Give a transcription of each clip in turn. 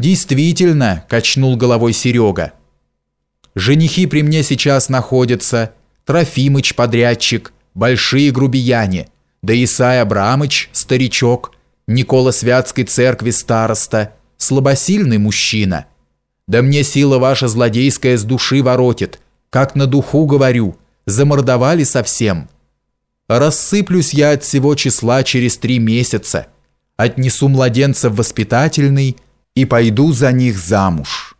«Действительно», – качнул головой Серега. «Женихи при мне сейчас находятся. Трофимыч, подрядчик, большие грубияне, да Исай Абрамыч, старичок, Никола Святской церкви староста, слабосильный мужчина. Да мне сила ваша злодейская с души воротит, как на духу говорю, замордовали совсем. Рассыплюсь я от всего числа через три месяца, отнесу младенца в воспитательный – и пойду за них замуж».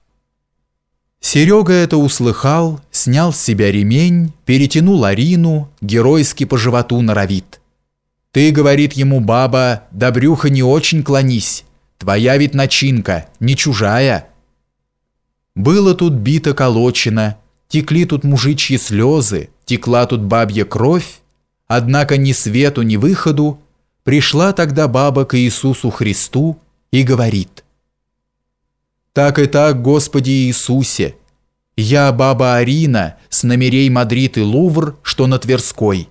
Серега это услыхал, снял с себя ремень, перетянул Арину, геройски по животу норовит. «Ты, — говорит ему баба, — до брюха не очень клонись, твоя ведь начинка, не чужая». Было тут бито колочено, текли тут мужичьи слезы, текла тут бабья кровь, однако ни свету, ни выходу пришла тогда баба к Иисусу Христу и говорит — так и так, Господи Иисусе. Я баба Арина с номерей Мадрид и Лувр, что на Тверской.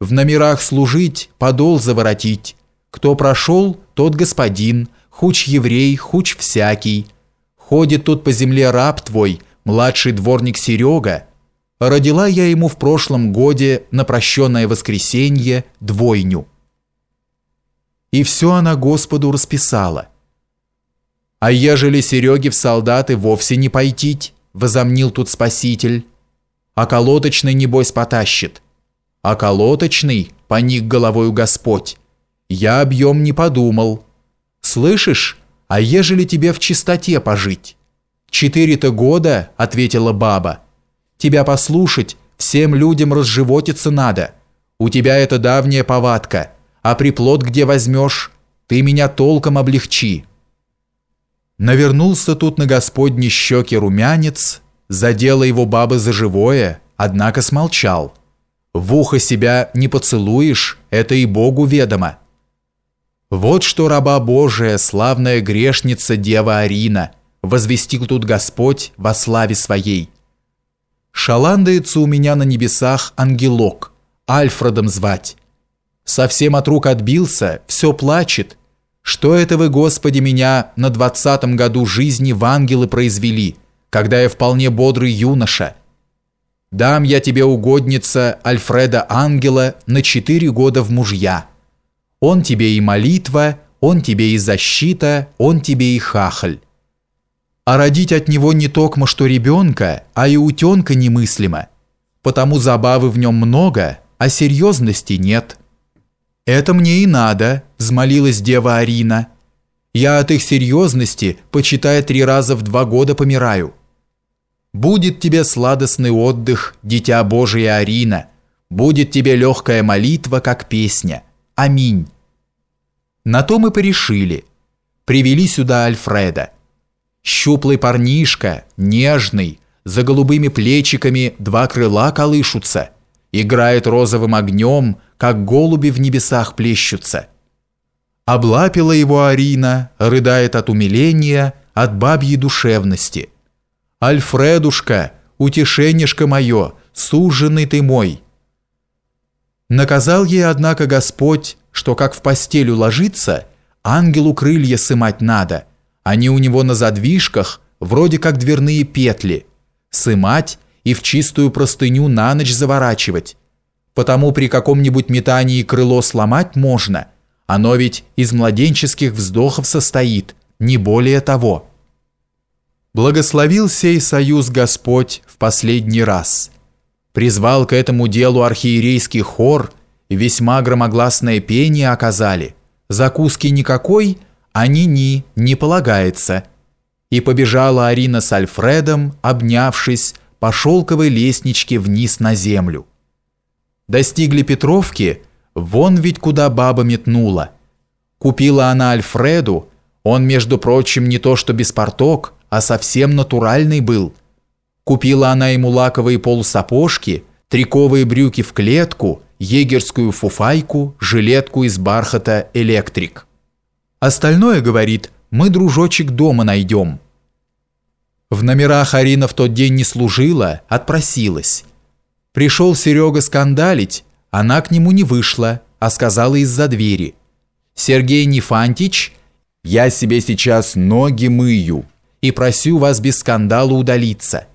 В номерах служить, подол заворотить. Кто прошел, тот господин, хуч еврей, хуч всякий. Ходит тут по земле раб твой, младший дворник Серега. Родила я ему в прошлом годе на прощенное воскресенье двойню. И все она Господу расписала – а ежели Сереге в солдаты вовсе не пойтить, возомнил тут спаситель. А колоточный, небось, потащит. А колоточный, поник головою Господь. Я объем не подумал. Слышишь, а ежели тебе в чистоте пожить? Четыре-то года, ответила баба. Тебя послушать, всем людям разживотиться надо. У тебя это давняя повадка, а приплод где возьмешь? Ты меня толком облегчи. Навернулся тут на господни щеки румянец, задела его баба за живое, однако смолчал. В ухо себя не поцелуешь, это и Богу ведомо. Вот что раба Божия, славная грешница Дева Арина, возвестил тут Господь во славе своей. Шаландается у меня на небесах ангелок, Альфредом звать. Совсем от рук отбился, все плачет, что это вы, Господи, меня на двадцатом году жизни в ангелы произвели, когда я вполне бодрый юноша? Дам я тебе, угодница Альфреда Ангела, на четыре года в мужья. Он тебе и молитва, он тебе и защита, он тебе и хахаль. А родить от него не токмо что ребенка, а и утенка немыслимо, потому забавы в нем много, а серьезности нет». «Это мне и надо», – взмолилась дева Арина. «Я от их серьезности, почитая три раза в два года, помираю». «Будет тебе сладостный отдых, дитя Божие Арина, будет тебе легкая молитва, как песня. Аминь». На то мы порешили. Привели сюда Альфреда. Щуплый парнишка, нежный, за голубыми плечиками два крыла колышутся, играет розовым огнем, как голуби в небесах плещутся. Облапила его Арина, рыдает от умиления, от бабьей душевности. «Альфредушка, утешенишка мое, суженный ты мой!» Наказал ей, однако, Господь, что как в постель уложиться, ангелу крылья сымать надо, они у него на задвижках, вроде как дверные петли, сымать и в чистую простыню на ночь заворачивать, потому при каком-нибудь метании крыло сломать можно. Оно ведь из младенческих вздохов состоит, не более того. Благословил сей союз Господь в последний раз. Призвал к этому делу архиерейский хор, весьма громогласное пение оказали. Закуски никакой, а ни-ни, не полагается. И побежала Арина с Альфредом, обнявшись, по шелковой лестничке вниз на землю. Достигли Петровки, вон ведь куда баба метнула. Купила она Альфреду, он, между прочим, не то что беспорток, а совсем натуральный был. Купила она ему лаковые полусапожки, триковые брюки в клетку, егерскую фуфайку, жилетку из бархата «Электрик». Остальное, говорит, мы, дружочек, дома найдем. В номерах Арина в тот день не служила, отпросилась. Пришел Серега скандалить, она к нему не вышла, а сказала из-за двери. Сергей Нефантич Я себе сейчас ноги мыю и просю вас без скандала удалиться.